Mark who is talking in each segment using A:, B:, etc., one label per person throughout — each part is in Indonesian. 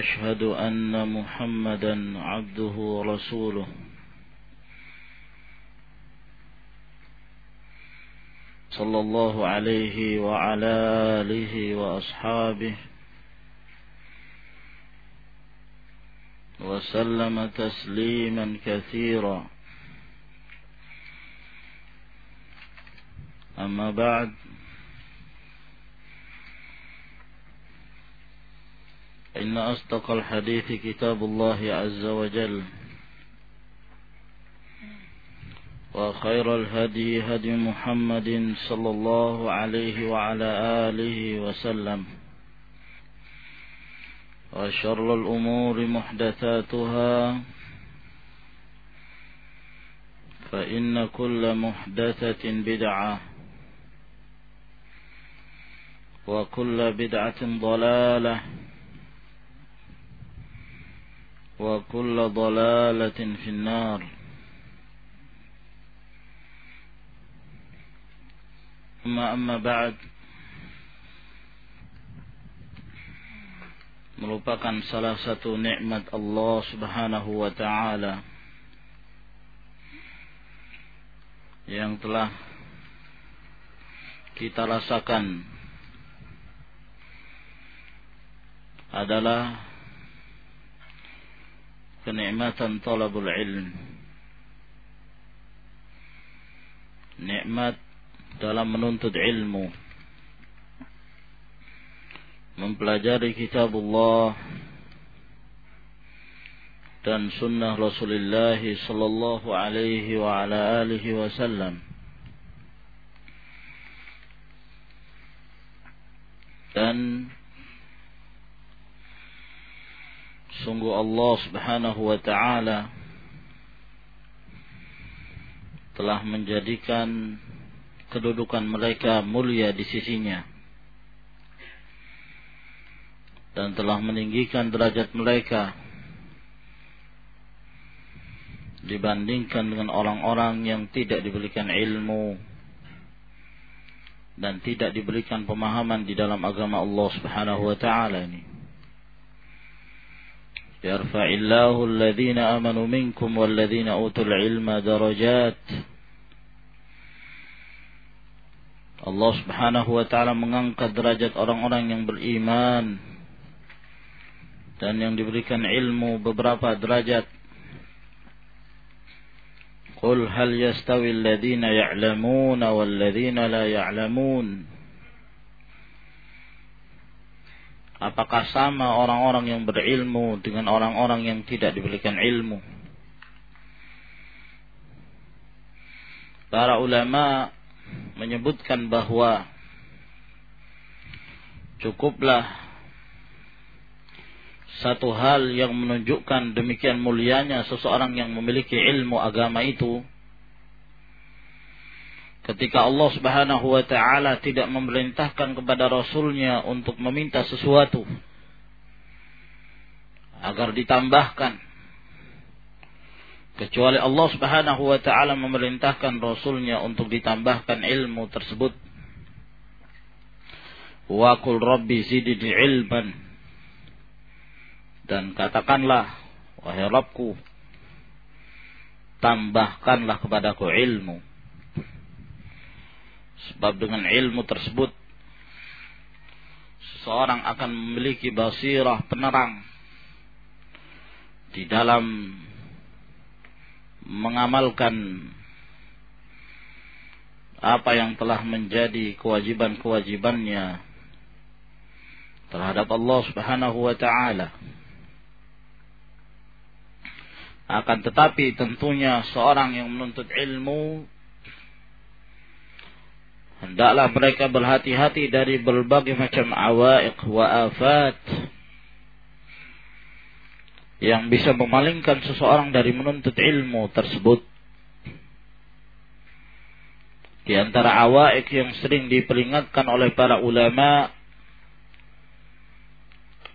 A: وأشهد أن محمدا عبده ورسوله. صلى الله عليه وعلى آله وأصحابه وسلم تسليما كثيرا. أما بعد إن أصدق الحديث كتاب الله عز وجل. وخير الهدي هدي محمد صلى الله عليه وعلى آله وسلم. وشر الأمور محدثاتها. فإن كل محدثة بدعة. وكل بدعة ضلالة. وكل ضلالة في النار ثم أما بعد merupakan salah satu nikmat Allah Subhanahu wa taala yang telah kita rasakan adalah kenikmatan talabul ilm nikmat dalam menuntut ilmu mempelajari kitab Allah dan sunnah Rasulullah sallallahu alaihi wa ala alihi wasallam dan sungguh Allah Subhanahu wa taala telah menjadikan kedudukan mereka mulia di sisinya dan telah meninggikan derajat mereka dibandingkan dengan orang-orang yang tidak diberikan ilmu dan tidak diberikan pemahaman di dalam agama Allah Subhanahu wa taala ini. Yarfa'illahu alladhina amanu minkum walladhina utul ilma darajat. Allah Subhanahu wa taala mengangkat derajat orang-orang yang beriman dan yang diberikan ilmu beberapa derajat. Qul hal yastawi alladhina ya'lamuna walladhina la ya'lamun. Apakah sama orang-orang yang berilmu dengan orang-orang yang tidak diberikan ilmu? Para ulama menyebutkan bahwa cukuplah satu hal yang menunjukkan demikian mulianya seseorang yang memiliki ilmu agama itu ketika Allah Subhanahu wa taala tidak memerintahkan kepada rasulnya untuk meminta sesuatu agar ditambahkan. Kecuali Allah Subhanahu wa taala memerintahkan rasulnya untuk ditambahkan ilmu tersebut. Wa qul rabbi zidni ilman. Dan katakanlah wahai Rabbku tambahkanlah kepadaku ilmu sebab dengan ilmu tersebut seseorang akan memiliki basirah penerang di dalam mengamalkan apa yang telah menjadi kewajiban-kewajibannya terhadap Allah Subhanahu wa taala. Akan tetapi tentunya seorang yang menuntut ilmu hendaklah mereka berhati-hati dari berbagai macam awaiq wa afat yang bisa memalingkan seseorang dari menuntut ilmu tersebut. Di antara awaik yang sering diperingatkan oleh para ulama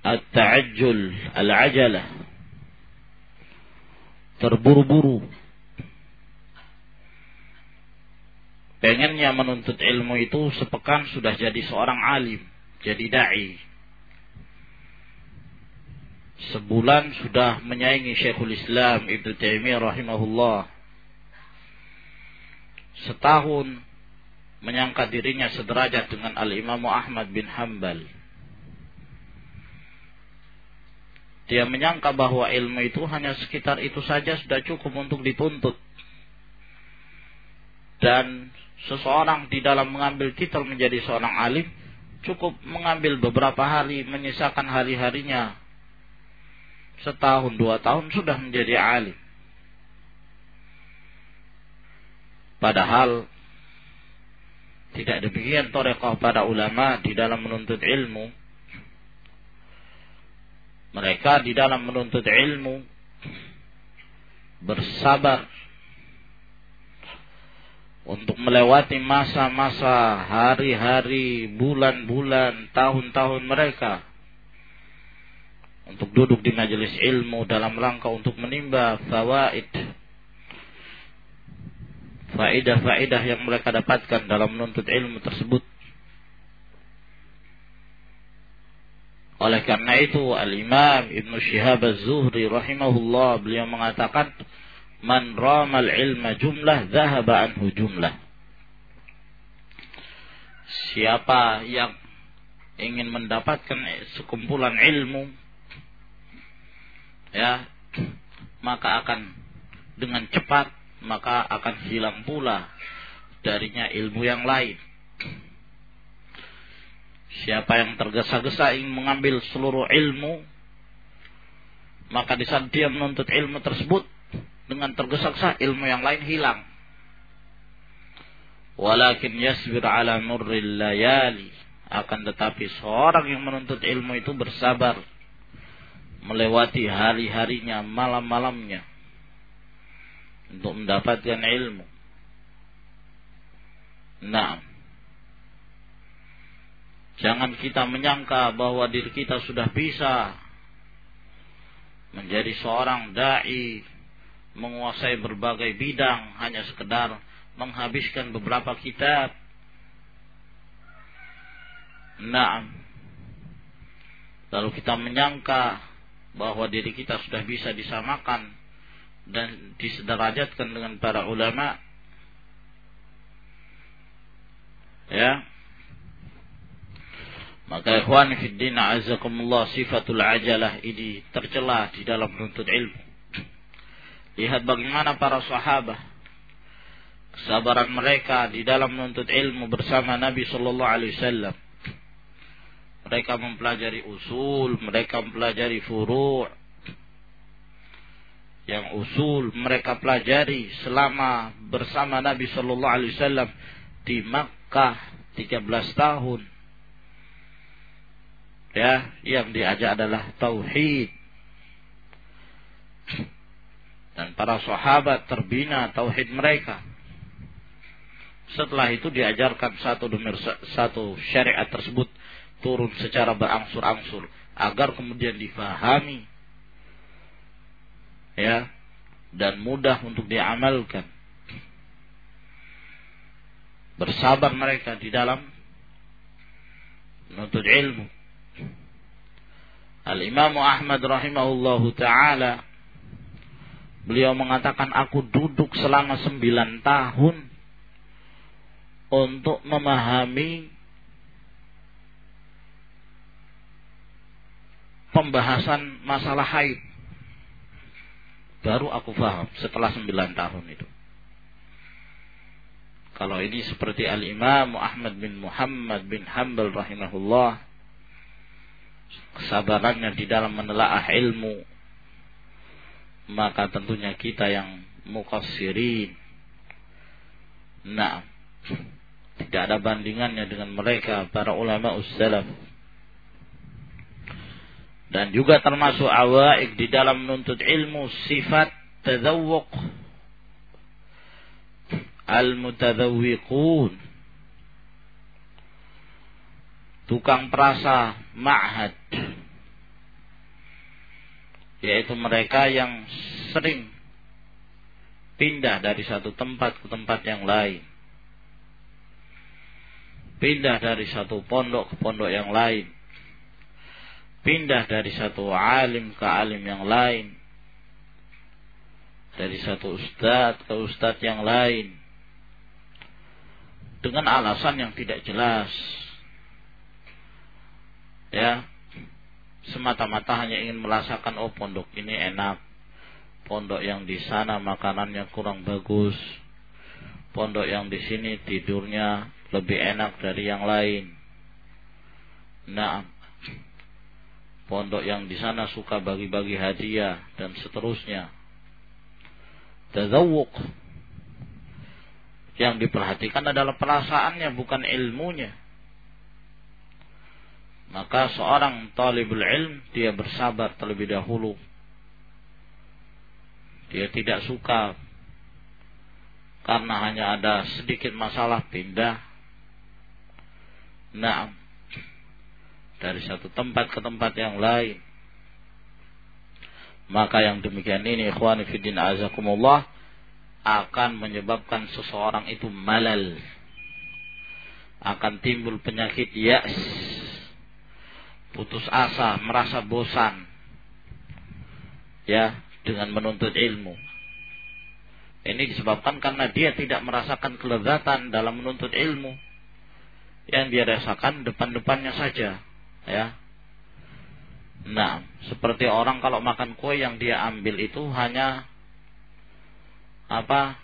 A: at-ta'ajjul, al-ajalah. Terburu-buru. Pengennya menuntut ilmu itu sepekan sudah jadi seorang alim, jadi dai. Sebulan sudah menyaingi Syekhul Islam Ibnu Taimiyah rahimahullah. Setahun menyangka dirinya sederajat dengan Al-Imam Ahmad bin Hambal. Dia menyangka bahwa ilmu itu hanya sekitar itu saja sudah cukup untuk dituntut. Dan seseorang di dalam mengambil titel menjadi seorang alim cukup mengambil beberapa hari menyisakan hari-harinya. Setahun dua tahun sudah menjadi alim. Padahal tidak demikian torekoh para ulama di dalam menuntut ilmu. Mereka di dalam menuntut ilmu bersabar untuk melewati masa-masa, hari-hari, bulan-bulan, tahun-tahun mereka. Untuk duduk di majelis ilmu dalam rangka untuk menimba fawaid. Faidah-faidah yang mereka dapatkan dalam menuntut ilmu tersebut. Oleh karena itu Al-Imam Ibn Shihab Az-Zuhri rahimahullah beliau mengatakan man ramal ilma jumlah zahaba anhu jumlah. Siapa yang ingin mendapatkan sekumpulan ilmu ya maka akan dengan cepat maka akan hilang pula darinya ilmu yang lain. Siapa yang tergesa-gesa ingin mengambil seluruh ilmu, maka di saat dia menuntut ilmu tersebut, dengan tergesa-gesa ilmu yang lain hilang. Walakin yasbir ala murril layali. Akan tetapi seorang yang menuntut ilmu itu bersabar. Melewati hari-harinya, malam-malamnya. Untuk mendapatkan ilmu. Nah, Jangan kita menyangka bahwa diri kita sudah bisa menjadi seorang dai, menguasai berbagai bidang hanya sekedar menghabiskan beberapa kitab. Nah, lalu kita menyangka bahwa diri kita sudah bisa disamakan dan disederajatkan dengan para ulama. Ya, maka ikhwan fiddin azakumullah sifatul ajalah ini tercela di dalam menuntut ilmu. Lihat bagaimana para sahabat kesabaran mereka di dalam menuntut ilmu bersama Nabi sallallahu alaihi wasallam. Mereka mempelajari usul, mereka mempelajari furu'. Yang usul mereka pelajari selama bersama Nabi sallallahu alaihi wasallam di Makkah 13 tahun ya yang diajak adalah tauhid dan para sahabat terbina tauhid mereka. Setelah itu diajarkan satu demi satu syariat tersebut turun secara berangsur-angsur agar kemudian difahami ya dan mudah untuk diamalkan. Bersabar mereka di dalam menuntut ilmu. Al-Imam Ahmad rahimahullahu taala beliau mengatakan aku duduk selama sembilan tahun untuk memahami pembahasan masalah haid. Baru aku paham setelah sembilan tahun itu. Kalau ini seperti Al-Imam Ahmad bin Muhammad bin Hanbal rahimahullah kesabarannya di dalam menelaah ilmu maka tentunya kita yang mukassirin nah Tidak ada bandingannya dengan mereka para ulama ussalaf. Dan juga termasuk awaik di dalam menuntut ilmu sifat tadawuq al-mutadawwiqun tukang perasa ma'had yaitu mereka yang sering pindah dari satu tempat ke tempat yang lain. Pindah dari satu pondok ke pondok yang lain. Pindah dari satu alim ke alim yang lain. Dari satu ustadz ke ustadz yang lain. Dengan alasan yang tidak jelas. Ya, semata-mata hanya ingin merasakan oh pondok ini enak. Pondok yang di sana makanannya kurang bagus. Pondok yang di sini tidurnya lebih enak dari yang lain. Nah, pondok yang di sana suka bagi-bagi hadiah dan seterusnya. Tazawuk yang diperhatikan adalah perasaannya bukan ilmunya. Maka seorang talibul ilm dia bersabar terlebih dahulu. Dia tidak suka karena hanya ada sedikit masalah pindah. Nah, dari satu tempat ke tempat yang lain. Maka yang demikian ini fiddin azakumullah akan menyebabkan seseorang itu malal. Akan timbul penyakit yas. Putus asa, merasa bosan. Ya, dengan menuntut ilmu. Ini disebabkan karena dia tidak merasakan kelezatan dalam menuntut ilmu. Yang dia rasakan depan-depannya saja. Ya, Nah, seperti orang kalau makan kue yang dia ambil itu hanya apa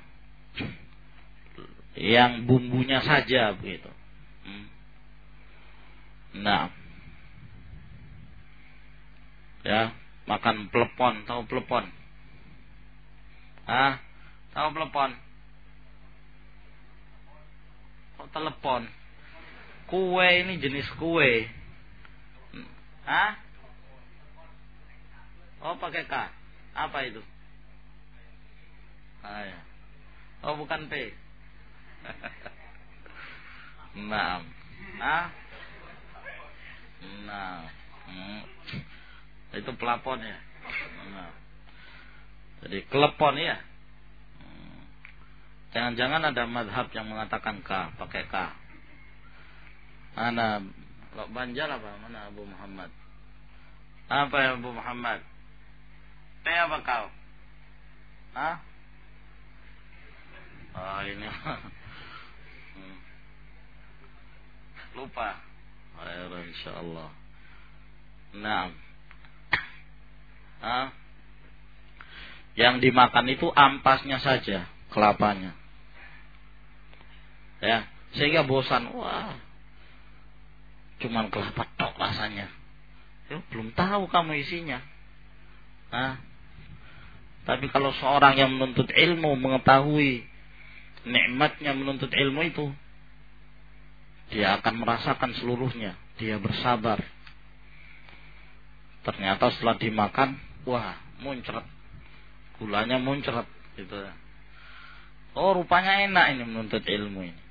A: yang bumbunya saja begitu. Hmm. Nah, ya makan pelepon, tahu pelepon? Ah, tahu pelepon? Oh, telepon. Kue ini jenis kue. Ah? Oh, pakai K. Apa itu? Ah, ya. Oh bukan P. nah. Ah? Nah. Hmm. Itu pelapon ya. Nah. Jadi kelepon ya. Jangan-jangan ada madhab yang mengatakan K, pakai K. Mana Banjar apa? Mana Abu Muhammad? Apa ya Abu Muhammad? P apa kau? Hah? Oh ini hmm. lupa. Insya Allah. Nah, ah, yang dimakan itu ampasnya saja, kelapanya. Ya, sehingga bosan. Wah, cuman kelapa tok rasanya. Ya, belum tahu kamu isinya. Ah, tapi kalau seorang yang menuntut ilmu mengetahui nikmatnya menuntut ilmu itu dia akan merasakan seluruhnya dia bersabar ternyata setelah dimakan wah muncrat. Gulanya muncrat gitu. Oh rupanya enak ini menuntut ilmu ini.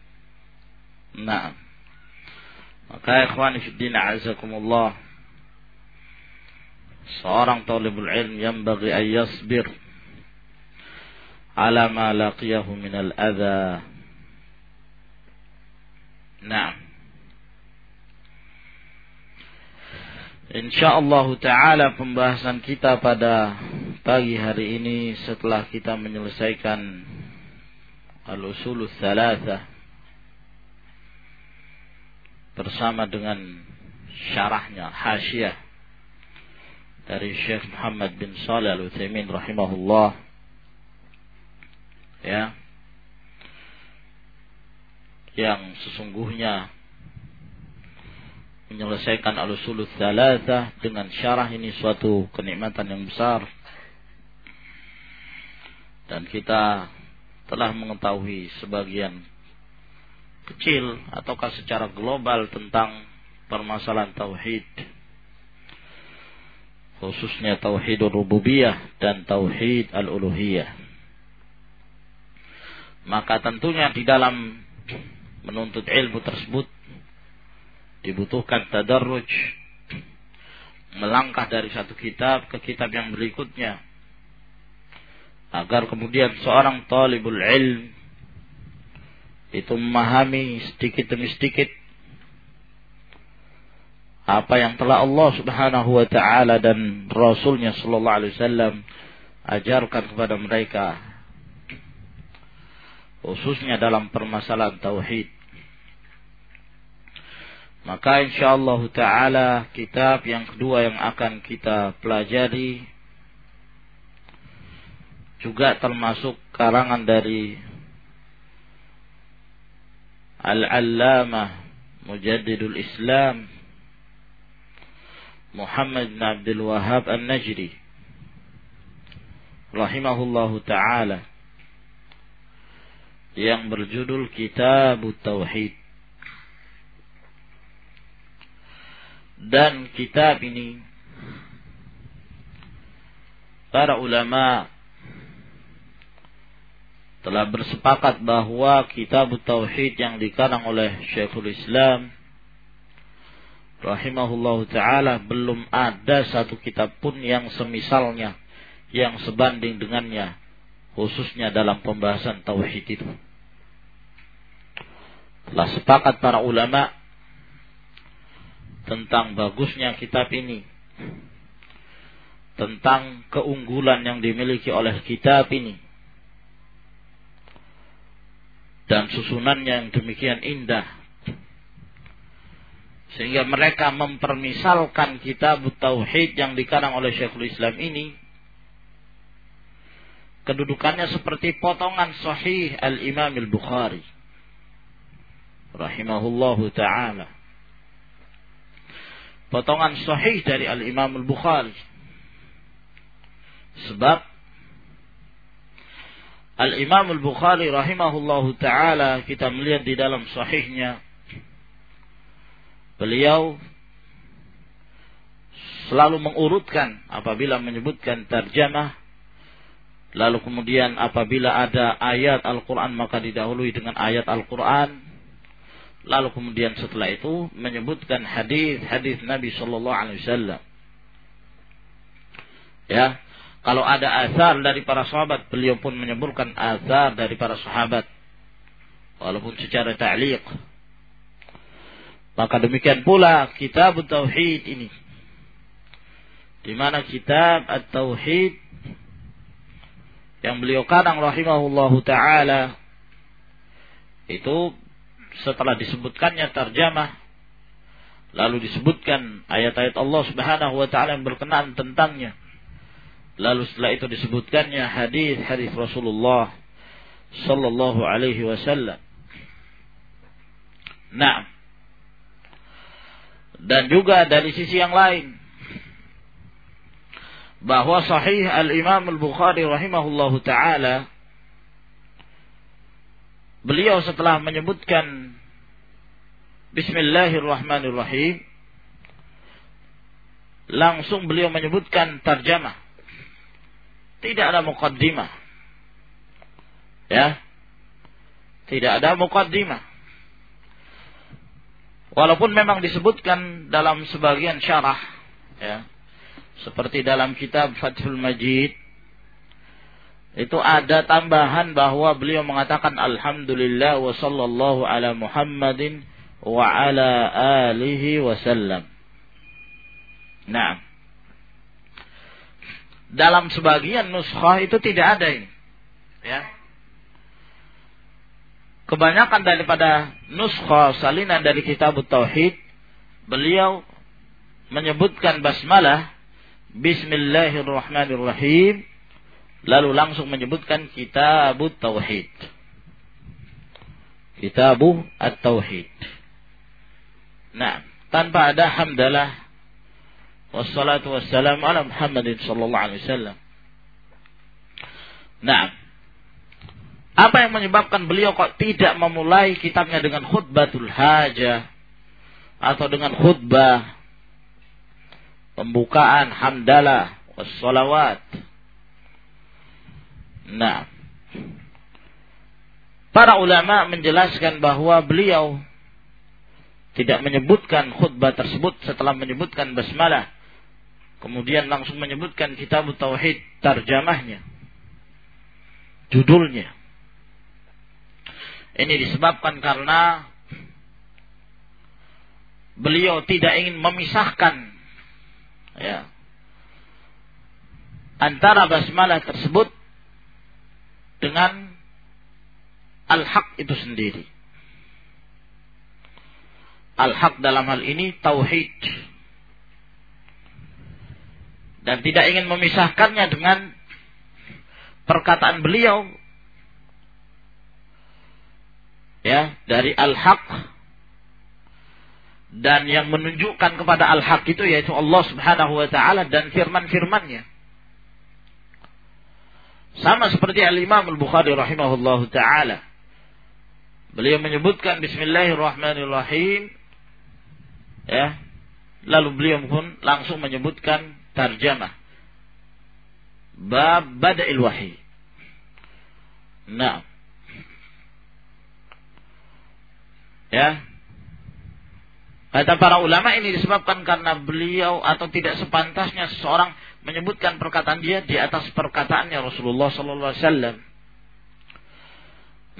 A: Nah. Maka ikhwan fiddin azakumullah seorang talibul ilm yang bagi ayasbir ala ma laqiyahu min al adha. Nah. InsyaAllah ta'ala pembahasan kita pada pagi hari ini setelah kita menyelesaikan Al-Usulul Thalatha bersama dengan syarahnya, hasyiah dari Syekh Muhammad bin Salih Al-Uthaymin rahimahullah. Ya. Yang sesungguhnya menyelesaikan al-usulul thalatha dengan syarah ini suatu kenikmatan yang besar. Dan kita telah mengetahui sebagian kecil ataukah secara global tentang permasalahan tauhid khususnya tauhid rububiyah dan tauhid al-uluhiyah. Maka tentunya di dalam menuntut ilmu tersebut dibutuhkan tadarruj. Melangkah dari satu kitab ke kitab yang berikutnya. Agar kemudian seorang talibul ilm itu memahami sedikit demi sedikit apa yang telah Allah Subhanahu wa taala dan Rasulnya sallallahu alaihi wasallam ajarkan kepada mereka. Khususnya dalam permasalahan tauhid maka insyaallah taala kitab yang kedua yang akan kita pelajari juga termasuk karangan dari Al-Allamah Mujaddidul Islam Muhammad bin Abdul Wahab An-Najri. Rahimahullahu taala. Yang berjudul Kitab Tauhid dan kitab ini para ulama telah bersepakat bahwa kitab tauhid yang dikarang oleh Syekhul Islam rahimahullah taala belum ada satu kitab pun yang semisalnya yang sebanding dengannya khususnya dalam pembahasan tauhid itu. Telah sepakat para ulama tentang bagusnya kitab ini. Tentang keunggulan yang dimiliki oleh kitab ini. Dan susunannya yang demikian indah. Sehingga mereka mempermisalkan kitab tauhid yang dikarang oleh Syekhul Islam ini. Kedudukannya seperti potongan sahih al-Imam al-Bukhari. Rahimahullahu taala potongan sahih dari al-Imam al-Bukhari. Sebab Al-Imam Al-Bukhari rahimahullahu taala kita melihat di dalam sahihnya beliau selalu mengurutkan apabila menyebutkan terjemah lalu kemudian apabila ada ayat Al-Qur'an maka didahului dengan ayat Al-Qur'an lalu kemudian setelah itu menyebutkan hadis-hadis Nabi sallallahu alaihi wasallam ya kalau ada asar dari para sahabat, beliau pun menyebutkan asar dari para sahabat. Walaupun secara ta'liq. Maka demikian pula kitab tauhid ini. Di mana kitab at-tauhid yang beliau kadang rahimahullahu taala itu setelah disebutkannya terjemah lalu disebutkan ayat-ayat Allah Subhanahu wa taala yang berkenaan tentangnya Lalu setelah itu disebutkannya hadis-hadis Rasulullah sallallahu alaihi wasallam. Nah, dan juga dari sisi yang lain bahwa sahih al-Imam al-Bukhari rahimahullahu taala beliau setelah menyebutkan Bismillahirrahmanirrahim langsung beliau menyebutkan terjemah tidak ada mukaddimah. Ya. Tidak ada mukaddimah. Walaupun memang disebutkan dalam sebagian syarah ya. Seperti dalam kitab Fathul Majid itu ada tambahan bahwa beliau mengatakan alhamdulillah wa sallallahu ala Muhammadin wa ala alihi wasallam. Nah, dalam sebagian nuskhah itu tidak ada ini. Ya. Kebanyakan daripada nuskhah salinan dari kitab Tauhid, beliau menyebutkan basmalah Bismillahirrahmanirrahim lalu langsung menyebutkan kitab Tauhid. Kitab At-Tauhid. Nah, tanpa ada hamdalah wassalatu wassalamu ala Muhammadin sallallahu alaihi wasallam. Nah, Apa yang menyebabkan beliau kok tidak memulai kitabnya dengan khutbatul hajah atau dengan khutbah pembukaan hamdalah wassalawat. Nah, para ulama menjelaskan bahwa beliau tidak menyebutkan khutbah tersebut setelah menyebutkan basmalah. Kemudian langsung menyebutkan kitab tauhid tarjamahnya. Judulnya. Ini disebabkan karena beliau tidak ingin memisahkan ya antara basmalah tersebut dengan al-haq itu sendiri. Al-haq dalam hal ini tauhid. Dan tidak ingin memisahkannya dengan perkataan beliau ya dari al-haq dan yang menunjukkan kepada al-haq itu yaitu Allah Subhanahu wa taala dan firman-firmannya. Sama seperti Al-Imam Al-Bukhari rahimahullahu taala. Beliau menyebutkan bismillahirrahmanirrahim ya. Lalu beliau pun langsung menyebutkan tarjamah bab bada'il wahyi. Nah, Ya. Kata para ulama ini disebabkan karena beliau atau tidak sepantasnya seseorang menyebutkan perkataan dia di atas perkataannya Rasulullah sallallahu alaihi wasallam.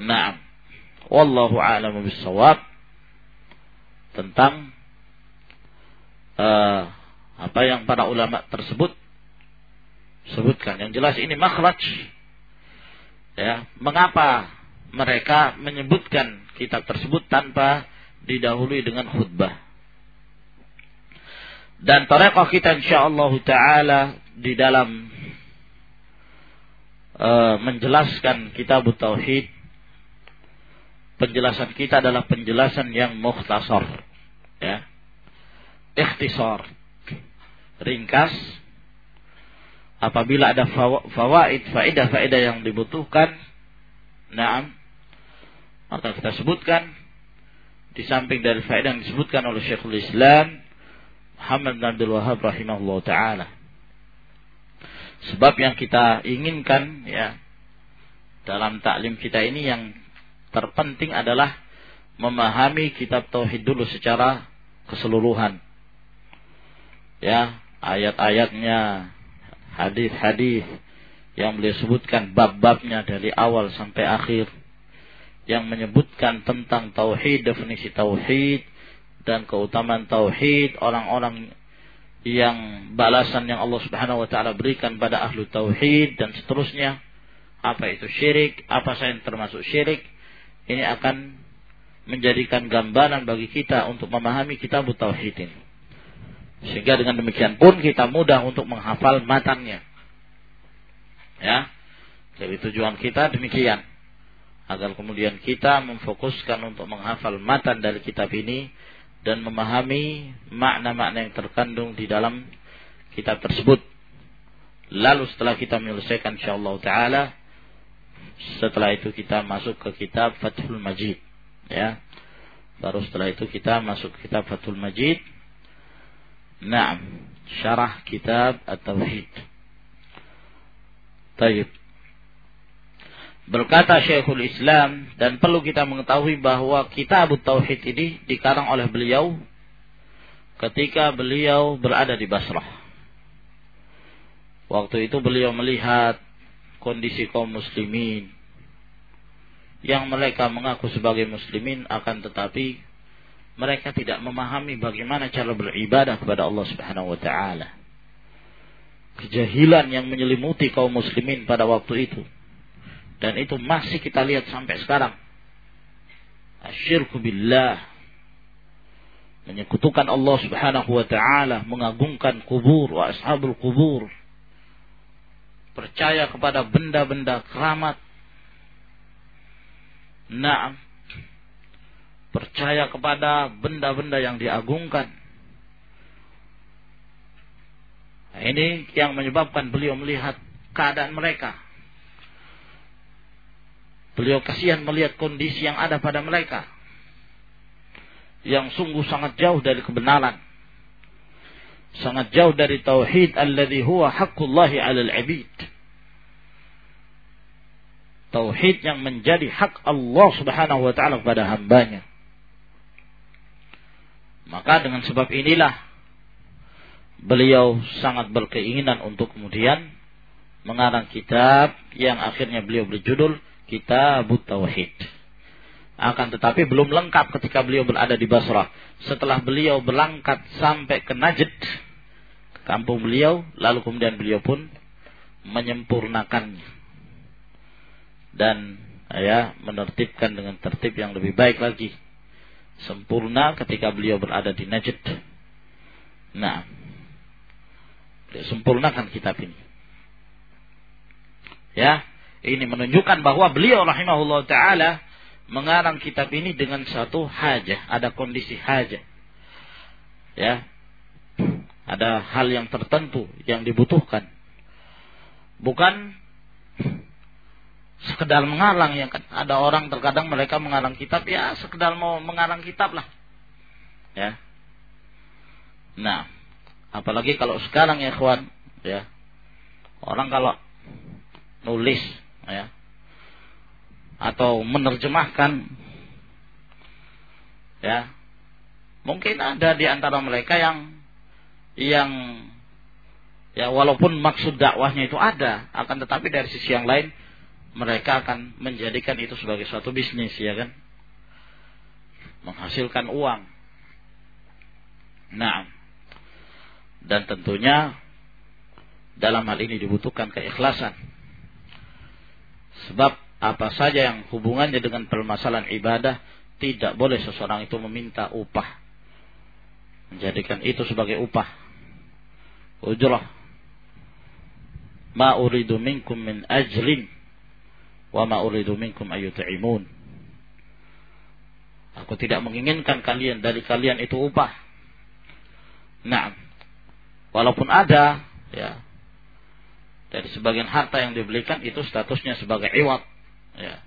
A: Naam. Wallahu a'lamu bissawab tentang uh, apa yang para ulama tersebut sebutkan. Yang jelas ini makhraj. Ya, mengapa mereka menyebutkan kitab tersebut tanpa didahului dengan khutbah. Dan tarekat kita insyaallah taala di dalam uh, menjelaskan kitab tauhid penjelasan kita adalah penjelasan yang mukhtasar ya. Ikhtisar ringkas. Apabila ada fawaid faedah faedah yang dibutuhkan Naam maka kita sebutkan. Di samping dari faedah yang disebutkan oleh Syekhul Islam Muhammad bin Abdul Wahab rahimahullah taala. Sebab yang kita inginkan ya dalam taklim kita ini yang terpenting adalah memahami kitab tauhid dulu secara keseluruhan. Ya, ayat-ayatnya, hadis-hadis yang beliau sebutkan bab-babnya dari awal sampai akhir yang menyebutkan tentang tauhid, definisi tauhid dan keutamaan tauhid, orang-orang yang balasan yang Allah Subhanahu wa taala berikan pada ahlu tauhid dan seterusnya. Apa itu syirik, apa saja yang termasuk syirik. Ini akan menjadikan gambaran bagi kita untuk memahami kitab tauhid ini. Sehingga dengan demikian pun kita mudah untuk menghafal matanya. Ya. Jadi tujuan kita demikian agar kemudian kita memfokuskan untuk menghafal matan dari kitab ini dan memahami makna-makna yang terkandung di dalam kitab tersebut. Lalu setelah kita menyelesaikan insyaallah taala setelah itu kita masuk ke kitab Fathul Majid ya. Baru setelah itu kita masuk ke kitab Fathul Majid. Naam, syarah kitab At-Tauhid. Taib. Berkata Syekhul Islam dan perlu kita mengetahui bahwa kitab Tauhid ini dikarang oleh beliau ketika beliau berada di Basrah. Waktu itu beliau melihat kondisi kaum muslimin yang mereka mengaku sebagai muslimin akan tetapi mereka tidak memahami bagaimana cara beribadah kepada Allah Subhanahu wa taala. Kejahilan yang menyelimuti kaum muslimin pada waktu itu dan itu masih kita lihat sampai sekarang. Asyirku billah. Menyekutukan Allah subhanahu wa ta'ala. Mengagungkan kubur wa ashabul kubur. Percaya kepada benda-benda keramat. Naam. Percaya kepada benda-benda yang diagungkan. Nah, ini yang menyebabkan beliau melihat keadaan mereka Beliau kasihan melihat kondisi yang ada pada mereka. Yang sungguh sangat jauh dari kebenaran. Sangat jauh dari tauhid alladhi huwa haqqullahi 'alal 'abid. Tauhid yang menjadi hak Allah Subhanahu wa taala kepada hambanya. Maka dengan sebab inilah beliau sangat berkeinginan untuk kemudian mengarang kitab yang akhirnya beliau berjudul Kitab Tauhid. Akan tetapi belum lengkap ketika beliau berada di Basrah. Setelah beliau berangkat sampai ke Najd, ke kampung beliau, lalu kemudian beliau pun menyempurnakannya. Dan ya menertibkan dengan tertib yang lebih baik lagi. Sempurna ketika beliau berada di Najd. Nah, sempurnakan kitab ini. Ya, ini menunjukkan bahwa beliau rahimahullah taala mengarang kitab ini dengan satu hajah, ada kondisi hajah. Ya. Ada hal yang tertentu yang dibutuhkan. Bukan sekedar mengarang ya kan. Ada orang terkadang mereka mengarang kitab ya sekedar mau mengarang kitab lah. Ya. Nah, apalagi kalau sekarang ya kawan, ya. Orang kalau nulis ya. Atau menerjemahkan ya. Mungkin ada di antara mereka yang yang ya walaupun maksud dakwahnya itu ada akan tetapi dari sisi yang lain mereka akan menjadikan itu sebagai suatu bisnis ya kan? Menghasilkan uang. Nah dan tentunya dalam hal ini dibutuhkan keikhlasan Sebab apa saja yang hubungannya dengan permasalahan ibadah tidak boleh seseorang itu meminta upah. Menjadikan itu sebagai upah. Ujrah. Ma uridu minkum min ajrin wa ma uridu minkum ayut'imun. Aku tidak menginginkan kalian dari kalian itu upah. Nah, walaupun ada ya dari sebagian harta yang dibelikan itu statusnya sebagai iwat ya.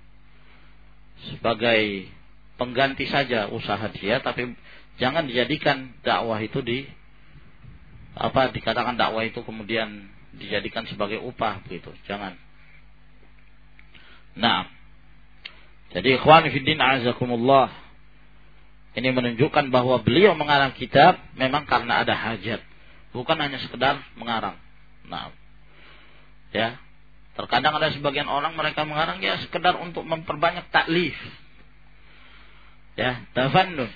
A: Sebagai pengganti saja usaha dia tapi jangan dijadikan dakwah itu di apa dikatakan dakwah itu kemudian dijadikan sebagai upah begitu. Jangan. Nah. Jadi ikhwan fiddin azakumullah ini menunjukkan bahwa beliau mengarang kitab memang karena ada hajat. Bukan hanya sekedar mengarang. Nah Ya. Terkadang ada sebagian orang mereka mengarang ya sekedar untuk memperbanyak taklif. Ya, tafannun.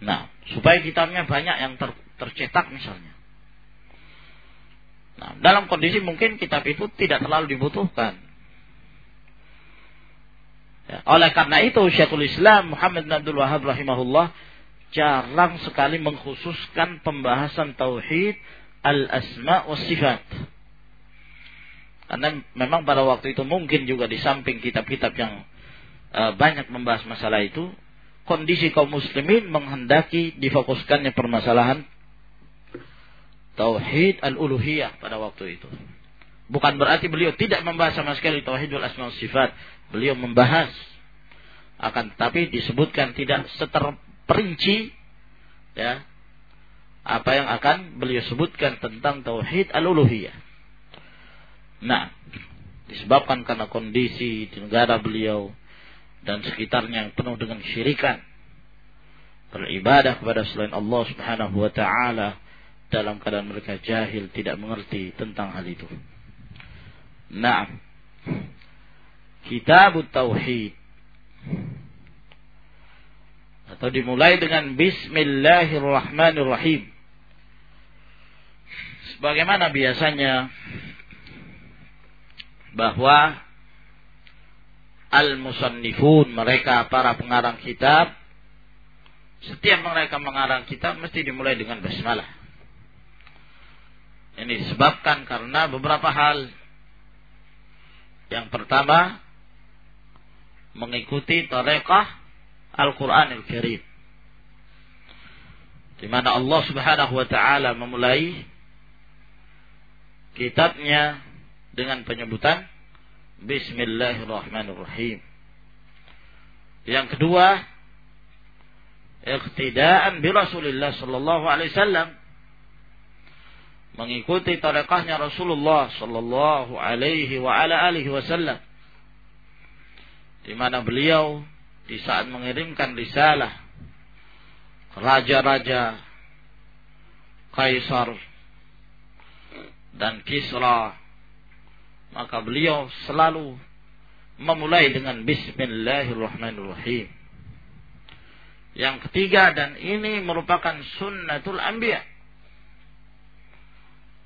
A: Nah, supaya kitabnya banyak yang ter, tercetak misalnya. Nah, dalam kondisi mungkin kitab itu tidak terlalu dibutuhkan. Ya, oleh karena itu Syekhul Islam Muhammad bin Abdul Wahab rahimahullah jarang sekali mengkhususkan pembahasan tauhid al-asma wa sifat. Karena memang pada waktu itu mungkin juga di samping kitab-kitab yang uh, banyak membahas masalah itu, kondisi kaum muslimin menghendaki difokuskannya permasalahan tauhid al-uluhiyah pada waktu itu. Bukan berarti beliau tidak membahas sama sekali tauhid wal asma sifat. Beliau membahas akan tetapi disebutkan tidak seterperinci ya apa yang akan beliau sebutkan tentang tauhid al-uluhiyah. Nah, disebabkan karena kondisi di negara beliau dan sekitarnya yang penuh dengan syirikan. Beribadah kepada selain Allah Subhanahu wa taala dalam keadaan mereka jahil tidak mengerti tentang hal itu. Nah, Kitab Tauhid atau dimulai dengan Bismillahirrahmanirrahim. Sebagaimana biasanya bahwa al-musannifun mereka para pengarang kitab setiap mereka mengarang kitab mesti dimulai dengan basmalah. Ini disebabkan karena beberapa hal. Yang pertama mengikuti tarekah Al-Qur'an Al-Karim. Di mana Allah Subhanahu wa taala memulai kitabnya dengan penyebutan Bismillahirrahmanirrahim. Yang kedua, iqtidaan bi Rasulillah sallallahu alaihi wasallam mengikuti tarekahnya Rasulullah sallallahu alaihi wa ala alihi wasallam di mana beliau di saat mengirimkan risalah raja-raja Kaisar dan Kisra maka beliau selalu memulai dengan Bismillahirrahmanirrahim yang ketiga dan ini merupakan sunnatul anbiya.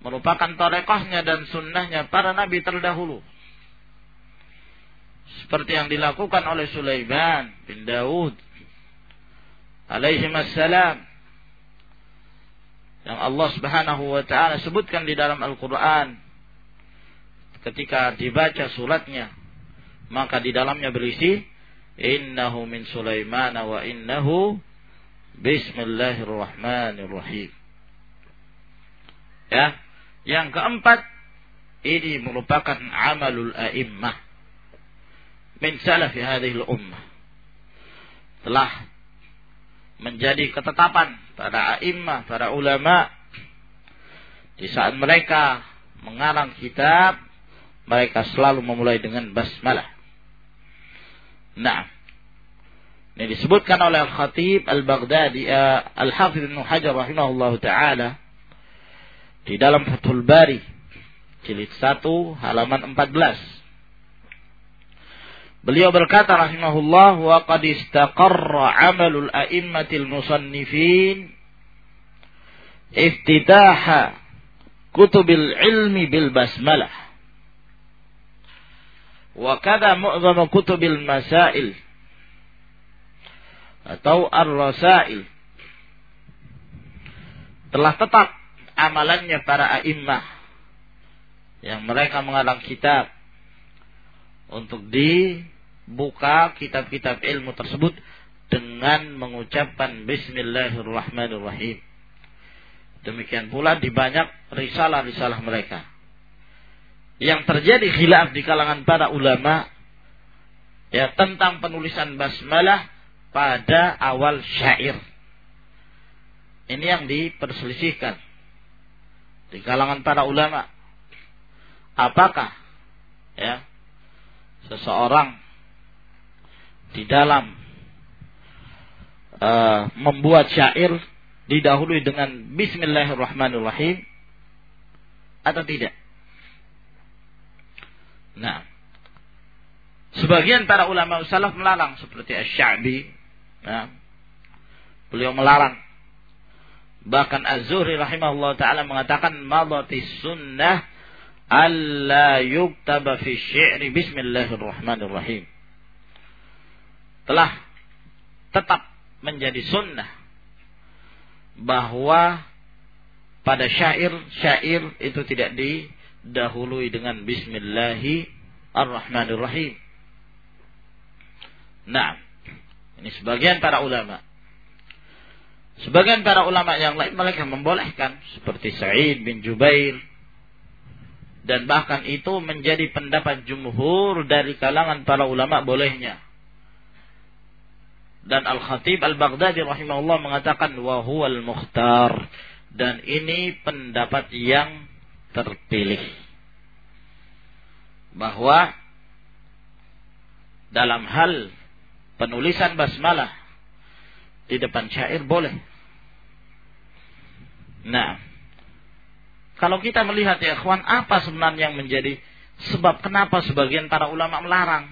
A: Merupakan tarekahnya dan sunnahnya para nabi terdahulu. Seperti yang dilakukan oleh Sulaiman bin Daud alaihi assalam. Yang Allah Subhanahu wa taala sebutkan di dalam Al-Qur'an ketika dibaca suratnya maka di dalamnya berisi innahu min Sulaiman wa innahu bismillahirrahmanirrahim. Ya. Yang keempat ini merupakan amalul a'immah min salafi hadhihi ummah. Telah menjadi ketetapan para a'immah, para ulama di saat mereka mengarang kitab mereka selalu memulai dengan basmalah. Nah. Ini disebutkan oleh Al-Khatib Al-Baghdadi uh, Al-Hafidh Ibn Hajar rahimahullah taala di dalam Fathul Bari jilid 1 halaman 14. Beliau berkata rahimahullah wa qad istaqarra 'amalul a'immatil musannifin iftitaha kutubil ilmi bil basmalah wa kada mu'zamu kutubil masail. Atau ar-rasail. Telah tetap amalannya para a'immah. Yang mereka mengarang kitab. Untuk dibuka kitab-kitab ilmu tersebut dengan mengucapkan bismillahirrahmanirrahim. Demikian pula di banyak risalah-risalah mereka yang terjadi khilaf di kalangan para ulama ya tentang penulisan basmalah pada awal syair. Ini yang diperselisihkan di kalangan para ulama. Apakah ya seseorang di dalam uh, membuat syair didahului dengan Bismillahirrahmanirrahim atau tidak? Nah, sebagian para ulama salaf melarang seperti Asy-Sya'bi, nah, beliau melarang. Bahkan Az-Zuhri rahimahullah taala mengatakan madati sunnah alla yuktaba fi syi'ri bismillahirrahmanirrahim. Telah tetap menjadi sunnah bahwa pada syair syair itu tidak di dahului dengan Bismillahirrahmanirrahim. Nah, ini sebagian para ulama. Sebagian para ulama yang lain mereka membolehkan seperti Sa'id bin Jubair dan bahkan itu menjadi pendapat jumhur dari kalangan para ulama bolehnya. Dan Al-Khatib Al-Baghdadi rahimahullah mengatakan wa huwal mukhtar dan ini pendapat yang terpilih. Bahwa dalam hal penulisan basmalah di depan syair boleh. Nah, kalau kita melihat ya kawan apa sebenarnya yang menjadi sebab kenapa sebagian para ulama melarang?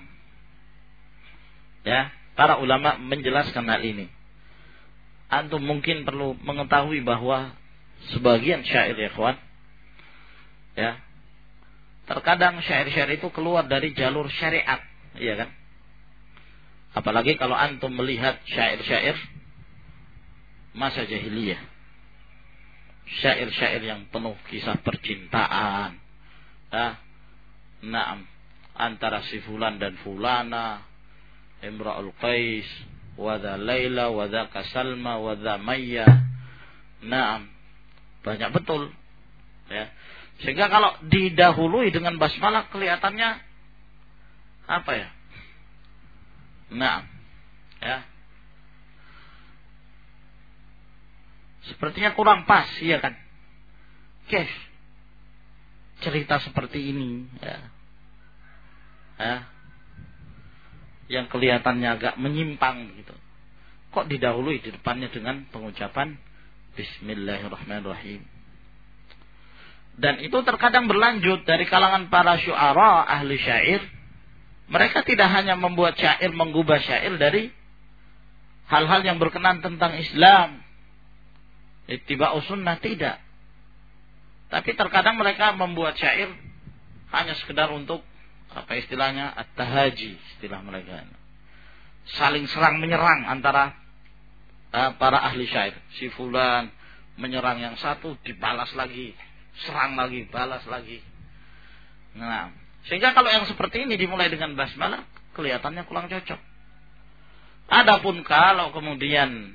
A: Ya, para ulama menjelaskan hal ini. Antum mungkin perlu mengetahui bahwa sebagian syair ya kawan ya. Terkadang syair-syair itu keluar dari jalur syariat iya kan? Apalagi kalau antum melihat syair-syair masa jahiliyah. Syair-syair yang penuh kisah percintaan. Ya. Naam antara si fulan dan fulana imra'ul qais wadha laila wadha kasalma wadha mayya naam banyak betul ya sehingga kalau didahului dengan basmalah kelihatannya apa ya? Nah, ya. Sepertinya kurang pas, iya kan? Kes. Cerita seperti ini, ya. ya. Yang kelihatannya agak menyimpang gitu. Kok didahului di depannya dengan pengucapan Bismillahirrahmanirrahim. Dan itu terkadang berlanjut dari kalangan para syuara ahli syair. Mereka tidak hanya membuat syair, menggubah syair dari hal-hal yang berkenan tentang Islam. Ittiba'u sunnah tidak. Tapi terkadang mereka membuat syair hanya sekedar untuk apa istilahnya at-tahaji istilah mereka. Saling serang menyerang antara uh, para ahli syair. Si fulan menyerang yang satu dibalas lagi serang lagi, balas lagi. Nah, sehingga kalau yang seperti ini dimulai dengan basmalah, kelihatannya kurang cocok. Adapun kalau kemudian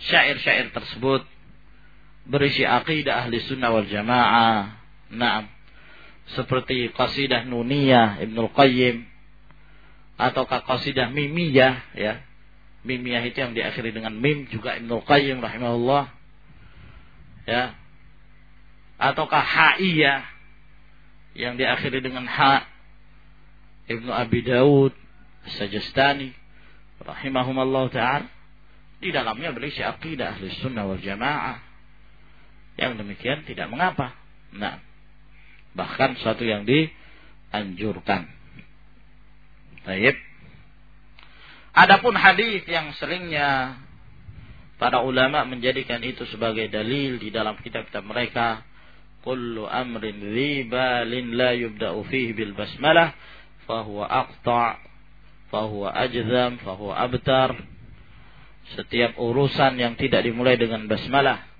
A: syair-syair tersebut berisi akidah ahli sunnah wal jamaah, nah, seperti qasidah nuniyah Ibnul Qayyim, ataukah qasidah mimiyah, ya, mimiyah itu yang diakhiri dengan mim juga Ibnul Qayyim rahimahullah, ya, ataukah ha'iyah yang diakhiri dengan ha Ibnu Abi Daud Sajastani rahimahumallah taala. Di dalamnya berisi akidah ahli sunnah wal jamaah. Yang demikian tidak mengapa. Nah bahkan suatu yang dianjurkan. Baik. Adapun hadis yang seringnya para ulama menjadikan itu sebagai dalil di dalam kitab-kitab mereka kullu amrin dhibalin la yubda'u fihi bil basmalah fahuwa aqta' fahuwa ajzam fahuwa abtar. Setiap urusan yang tidak dimulai dengan basmalah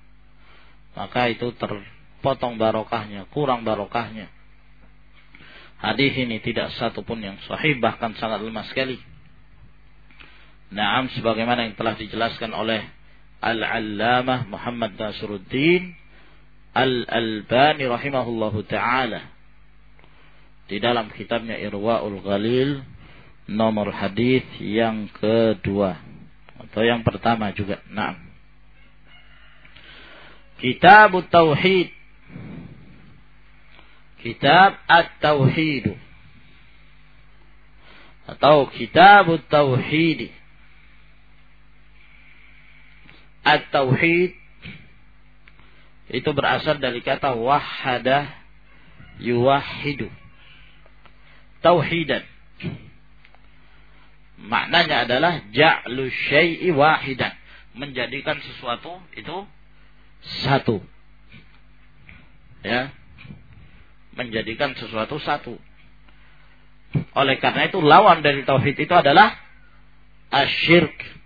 A: maka itu terpotong barokahnya kurang barokahnya. Hadis ini tidak satu pun yang sahih bahkan sangat lemah sekali. Naam sebagaimana yang telah dijelaskan oleh Al-Allamah Muhammad Nasruddin Al-Albani rahimahullahu taala di dalam kitabnya Irwaul Ghalil nomor hadis yang kedua atau yang pertama juga. Nah. Kitab Tauhid. Kitab At-Tauhid. Atau Kitab Tauhid. At-Tauhid itu berasal dari kata wahada yuwahidu. Tauhidan. Maknanya adalah ja'lu syai'i wahidan. Menjadikan sesuatu itu satu. Ya. Menjadikan sesuatu satu. Oleh karena itu lawan dari tauhid itu adalah asyirk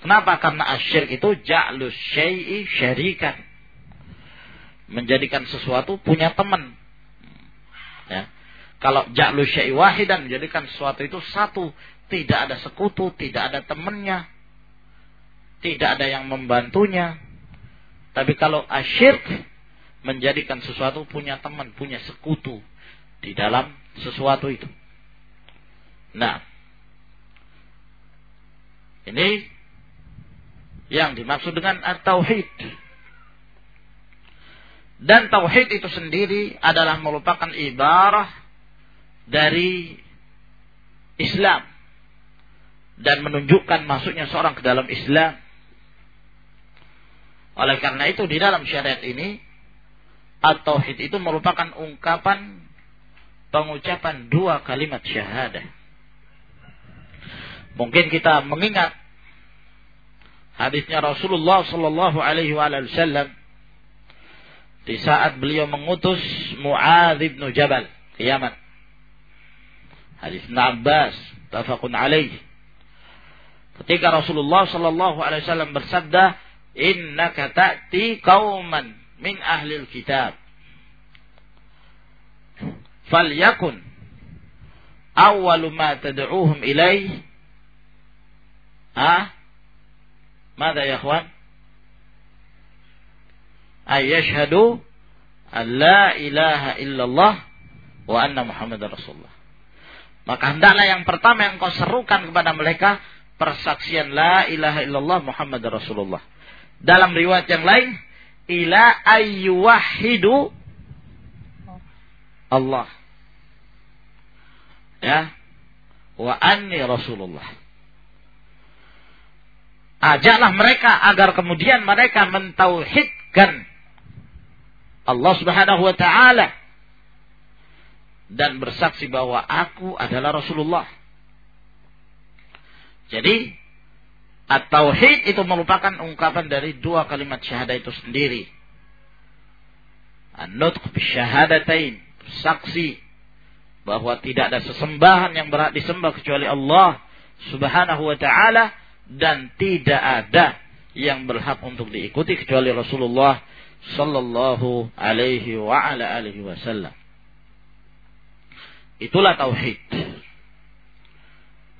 A: Kenapa? Karena asyirk itu ja'lu syai'i syarikan. Menjadikan sesuatu punya teman. Ya. Kalau ja'lu syai'i wahidan menjadikan sesuatu itu satu, tidak ada sekutu, tidak ada temannya, tidak ada yang membantunya. Tapi kalau asyirk menjadikan sesuatu punya teman, punya sekutu di dalam sesuatu itu. Nah, ini yang dimaksud dengan tauhid. Dan tauhid itu sendiri adalah merupakan ibarah dari Islam dan menunjukkan masuknya seorang ke dalam Islam. Oleh karena itu di dalam syariat ini at-tauhid itu merupakan ungkapan pengucapan dua kalimat syahadah. Mungkin kita mengingat hadisnya Rasulullah Sallallahu Alaihi Wasallam di saat beliau mengutus Muadz bin Jabal ke Yaman. Hadis Abbas, tafakun alaih. Ketika Rasulullah Sallallahu Alaihi Wasallam bersabda, Innaka ta'ti kauman min ahli kitab. Falyakun awwalu ma tad'uuhum ilaih ah ماذا يا أخوان أن يشهدوا أن لا إله إلا الله وأن محمد رسول الله Maka hendaklah yang pertama yang kau serukan kepada mereka persaksian la ilaha illallah Muhammad Rasulullah. Dalam riwayat yang lain, ila ayyuwahidu Allah. Ya. Wa anni Rasulullah. Ajaklah mereka agar kemudian mereka mentauhidkan Allah Subhanahu wa taala dan bersaksi bahwa aku adalah Rasulullah. Jadi at-tauhid itu merupakan ungkapan dari dua kalimat syahadah itu sendiri. An-nutq bisyahadatain, saksi bahwa tidak ada sesembahan yang berhak disembah kecuali Allah Subhanahu wa taala dan tidak ada yang berhak untuk diikuti kecuali Rasulullah sallallahu alaihi wa ala alihi wasallam. Itulah tauhid.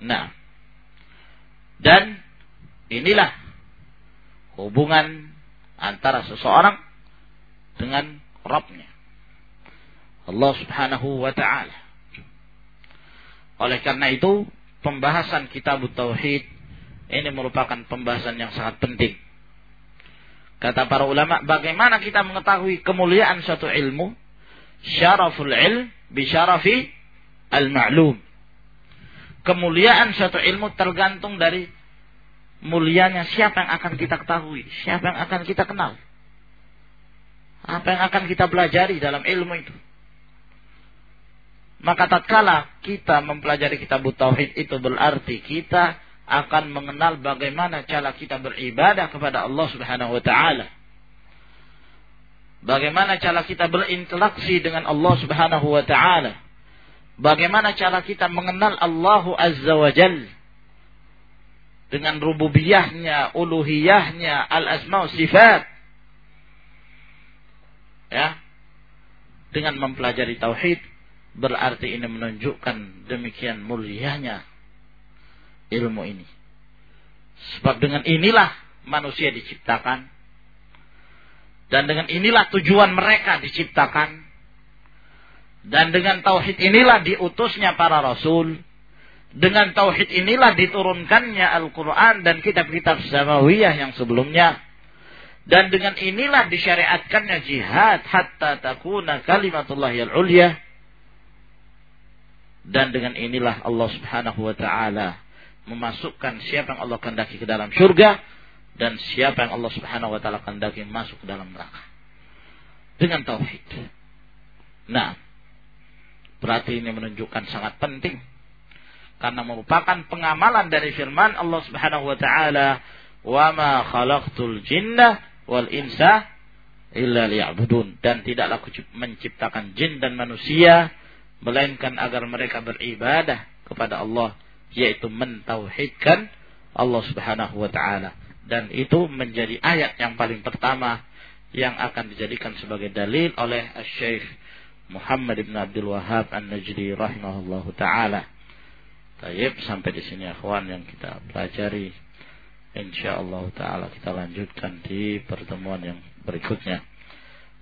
A: Nah, dan inilah hubungan antara seseorang dengan Rabbnya. Allah subhanahu wa ta'ala. Oleh karena itu, pembahasan kitab Tauhid ini merupakan pembahasan yang sangat penting. Kata para ulama, bagaimana kita mengetahui kemuliaan suatu ilmu? Syaraful ilm bisyarafi al-ma'lum. Kemuliaan suatu ilmu tergantung dari mulianya siapa yang akan kita ketahui, siapa yang akan kita kenal. Apa yang akan kita pelajari dalam ilmu itu. Maka tatkala kita mempelajari kitab tauhid itu berarti kita akan mengenal bagaimana cara kita beribadah kepada Allah Subhanahu wa taala. Bagaimana cara kita berinteraksi dengan Allah Subhanahu wa taala Bagaimana cara kita mengenal Allah Azza wa Jal dengan rububiyahnya, uluhiyahnya, al-asma sifat. Ya. Dengan mempelajari tauhid berarti ini menunjukkan demikian mulianya ilmu ini. Sebab dengan inilah manusia diciptakan dan dengan inilah tujuan mereka diciptakan dan dengan tauhid inilah diutusnya para rasul. Dengan tauhid inilah diturunkannya Al-Quran dan kitab-kitab samawiyah yang sebelumnya. Dan dengan inilah disyariatkannya jihad hatta takuna kalimatullah yang ulia. Dan dengan inilah Allah subhanahu wa ta'ala memasukkan siapa yang Allah kendaki ke dalam surga dan siapa yang Allah subhanahu wa ta'ala kendaki masuk ke dalam neraka. Dengan tauhid. Nah, Berarti ini menunjukkan sangat penting. Karena merupakan pengamalan dari firman Allah Subhanahu wa taala, "Wa ma khalaqtul jinna wal insa illa liya'budun." Dan tidaklah aku menciptakan jin dan manusia melainkan agar mereka beribadah kepada Allah, yaitu mentauhidkan Allah Subhanahu wa taala. Dan itu menjadi ayat yang paling pertama yang akan dijadikan sebagai dalil oleh Syekh Muhammad bin Abdul Wahab An-Najdi rahimahullah taala. Tayyib sampai di sini akhwan yang kita pelajari. Insyaallah taala kita lanjutkan di pertemuan yang berikutnya.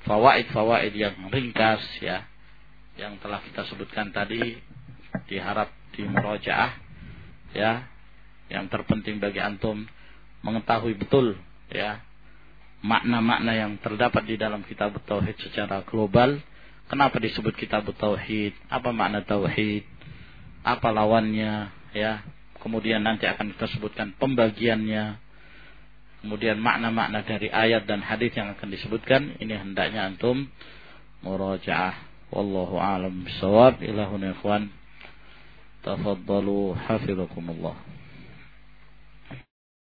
A: Fawaid-fawaid yang ringkas ya yang telah kita sebutkan tadi diharap di murojaah ya yang terpenting bagi antum mengetahui betul ya makna-makna yang terdapat di dalam kitab tauhid secara global Kenapa disebut kitab tauhid? Apa makna tauhid? Apa lawannya? Ya, kemudian nanti akan kita sebutkan pembagiannya. Kemudian makna-makna dari ayat dan hadis yang akan disebutkan ini hendaknya antum murajaah. Wallahu a'lam bishawab. Ilahun ikhwan. تفضلوا حفظكم الله.